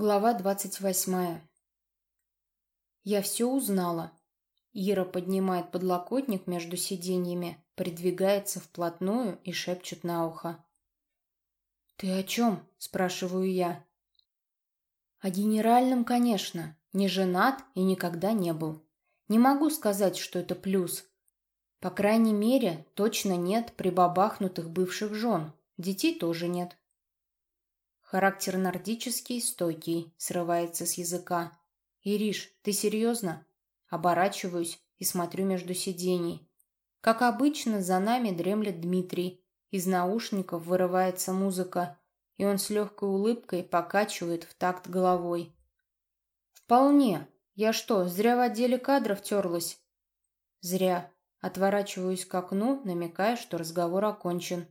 Глава двадцать восьмая. Я все узнала. Ира поднимает подлокотник между сиденьями, придвигается вплотную и шепчет на ухо. «Ты о чем?» – спрашиваю я. «О генеральном, конечно. Не женат и никогда не был. Не могу сказать, что это плюс. По крайней мере, точно нет прибабахнутых бывших жен. Детей тоже нет. Характер нордический, стойкий, срывается с языка. «Ириш, ты серьезно?» Оборачиваюсь и смотрю между сидений. Как обычно, за нами дремлет Дмитрий. Из наушников вырывается музыка, и он с легкой улыбкой покачивает в такт головой. «Вполне. Я что, зря в отделе кадров терлась?» «Зря». Отворачиваюсь к окну, намекая, что разговор окончен.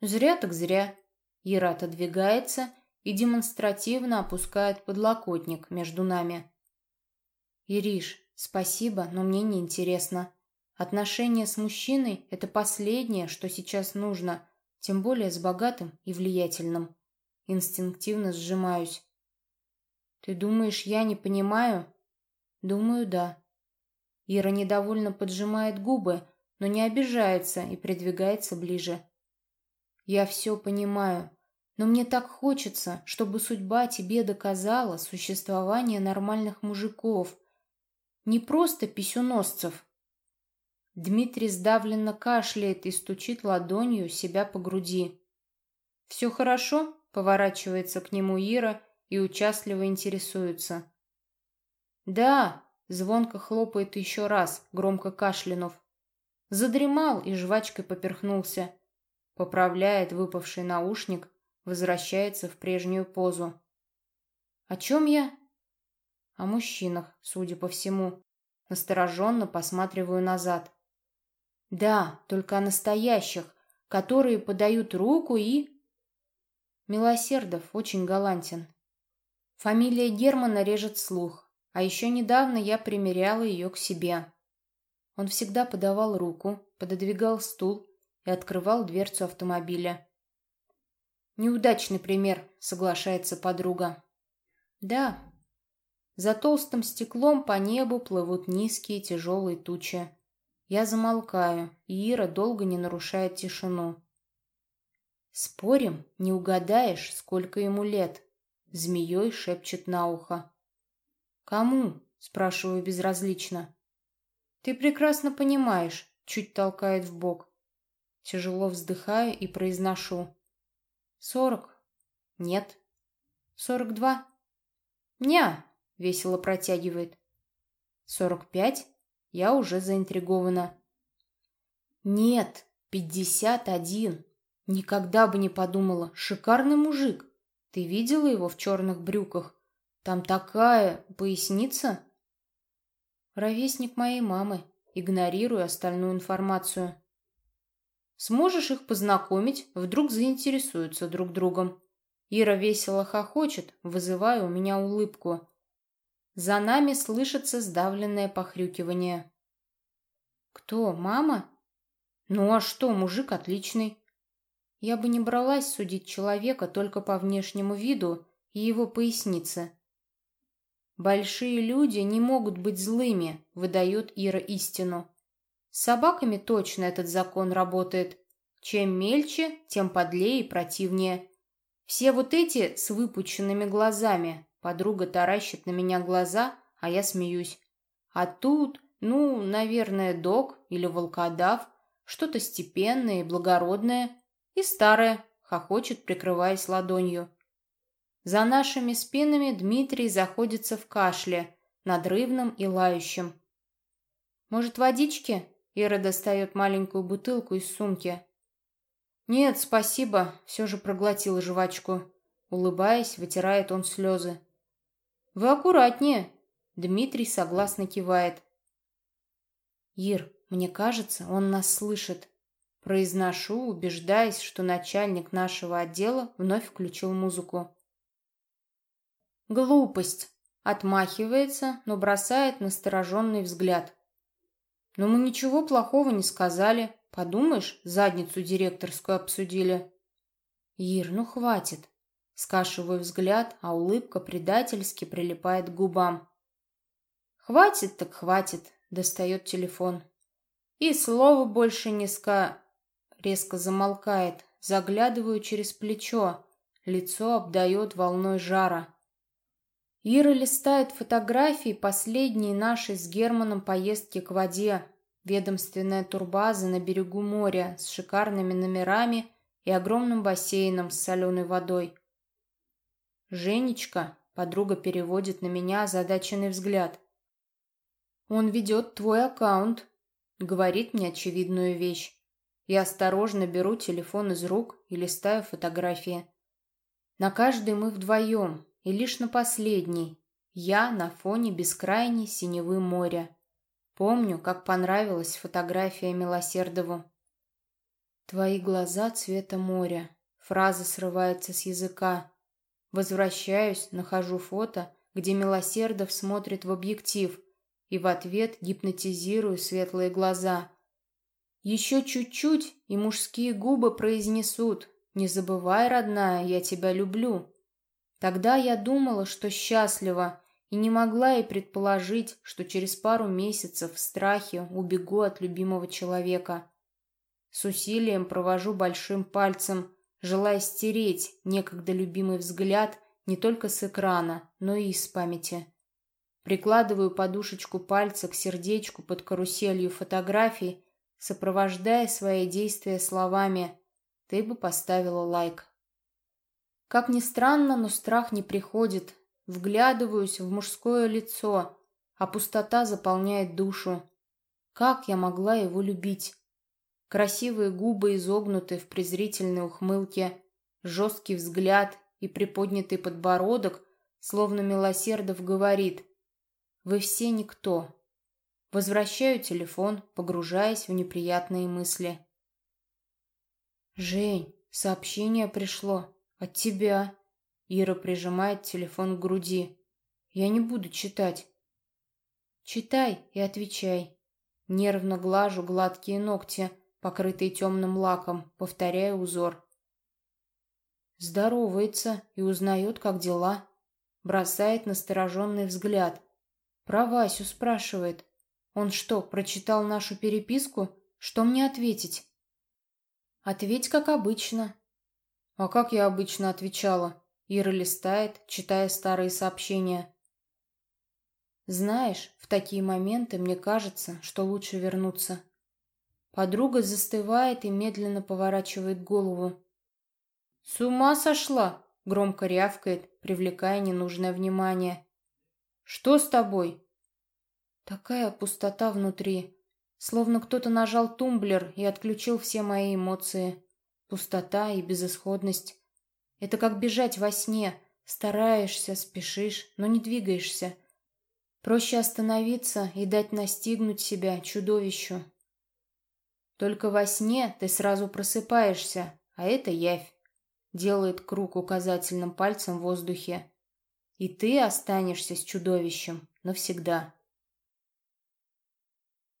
«Зря так зря», Ира отодвигается и демонстративно опускает подлокотник между нами. «Ириш, спасибо, но мне не интересно. Отношения с мужчиной – это последнее, что сейчас нужно, тем более с богатым и влиятельным. Инстинктивно сжимаюсь. «Ты думаешь, я не понимаю?» «Думаю, да». Ира недовольно поджимает губы, но не обижается и придвигается ближе. Я все понимаю, но мне так хочется, чтобы судьба тебе доказала существование нормальных мужиков, не просто писюносцев. Дмитрий сдавленно кашляет и стучит ладонью себя по груди. «Все хорошо?» — поворачивается к нему Ира и участливо интересуется. «Да!» — звонко хлопает еще раз, громко кашлянув. Задремал и жвачкой поперхнулся поправляет выпавший наушник, возвращается в прежнюю позу. «О чем я?» «О мужчинах, судя по всему. Настороженно посматриваю назад. Да, только о настоящих, которые подают руку и...» Милосердов очень галантен. Фамилия Германа режет слух, а еще недавно я примеряла ее к себе. Он всегда подавал руку, пододвигал стул, и открывал дверцу автомобиля. «Неудачный пример», — соглашается подруга. «Да». За толстым стеклом по небу плывут низкие тяжелые тучи. Я замолкаю, и Ира долго не нарушает тишину. «Спорим, не угадаешь, сколько ему лет?» Змеей шепчет на ухо. «Кому?» — спрашиваю безразлично. «Ты прекрасно понимаешь», — чуть толкает в бок. Тяжело вздыхаю и произношу. «Сорок?» «Нет». «Сорок два?» «Ня!» — весело протягивает. «Сорок пять?» Я уже заинтригована. «Нет, пятьдесят один. Никогда бы не подумала. Шикарный мужик. Ты видела его в черных брюках? Там такая поясница?» Ровесник моей мамы. Игнорирую остальную информацию. Сможешь их познакомить, вдруг заинтересуются друг другом. Ира весело хохочет, вызывая у меня улыбку. За нами слышится сдавленное похрюкивание. «Кто, мама?» «Ну а что, мужик отличный». Я бы не бралась судить человека только по внешнему виду и его пояснице. «Большие люди не могут быть злыми», — выдает Ира истину. С собаками точно этот закон работает. Чем мельче, тем подлее и противнее. Все вот эти с выпученными глазами. Подруга таращит на меня глаза, а я смеюсь. А тут, ну, наверное, дог или волкодав, что-то степенное и благородное, и старое, хохочет, прикрываясь ладонью. За нашими спинами Дмитрий заходится в кашле, надрывном и лающем. «Может, водички?» Ира достает маленькую бутылку из сумки. «Нет, спасибо», — все же проглотил жвачку. Улыбаясь, вытирает он слезы. «Вы аккуратнее», — Дмитрий согласно кивает. «Ир, мне кажется, он нас слышит». Произношу, убеждаясь, что начальник нашего отдела вновь включил музыку. «Глупость!» — отмахивается, но бросает настороженный взгляд. Но мы ничего плохого не сказали. Подумаешь, задницу директорскую обсудили. Ир, ну хватит. Скашиваю взгляд, а улыбка предательски прилипает к губам. «Хватит так хватит», — достает телефон. «И слова больше не ска...» Резко замолкает, заглядываю через плечо. Лицо обдает волной жара. Ира листает фотографии последней нашей с Германом поездки к воде. Ведомственная турбаза на берегу моря с шикарными номерами и огромным бассейном с соленой водой. «Женечка», — подруга переводит на меня озадаченный взгляд. «Он ведет твой аккаунт», — говорит мне очевидную вещь. Я осторожно беру телефон из рук и листаю фотографии. На каждой мы вдвоем, и лишь на последней я на фоне бескрайней синевы моря. Помню, как понравилась фотография Милосердову. «Твои глаза цвета моря». Фраза срывается с языка. Возвращаюсь, нахожу фото, где Милосердов смотрит в объектив, и в ответ гипнотизирую светлые глаза. Еще чуть-чуть, и мужские губы произнесут «Не забывай, родная, я тебя люблю». Тогда я думала, что счастлива, и не могла и предположить, что через пару месяцев в страхе убегу от любимого человека. С усилием провожу большим пальцем, желая стереть некогда любимый взгляд не только с экрана, но и из памяти. Прикладываю подушечку пальца к сердечку под каруселью фотографий, сопровождая свои действия словами «Ты бы поставила лайк». Как ни странно, но страх не приходит. Вглядываюсь в мужское лицо, а пустота заполняет душу. Как я могла его любить? Красивые губы изогнуты в презрительной ухмылке, жесткий взгляд и приподнятый подбородок, словно Милосердов говорит «Вы все никто». Возвращаю телефон, погружаясь в неприятные мысли. «Жень, сообщение пришло». «От тебя». Ира прижимает телефон к груди. «Я не буду читать». «Читай и отвечай». Нервно глажу гладкие ногти, покрытые темным лаком, повторяя узор. Здоровается и узнает, как дела. Бросает настороженный взгляд. Про Васю спрашивает. Он что, прочитал нашу переписку? Что мне ответить? Ответь, как обычно. А как я обычно отвечала? Ира листает, читая старые сообщения. Знаешь, в такие моменты мне кажется, что лучше вернуться. Подруга застывает и медленно поворачивает голову. «С ума сошла!» — громко рявкает, привлекая ненужное внимание. «Что с тобой?» Такая пустота внутри, словно кто-то нажал тумблер и отключил все мои эмоции. Пустота и безысходность. Это как бежать во сне. Стараешься, спешишь, но не двигаешься. Проще остановиться и дать настигнуть себя чудовищу. Только во сне ты сразу просыпаешься, а это явь. Делает круг указательным пальцем в воздухе. И ты останешься с чудовищем навсегда.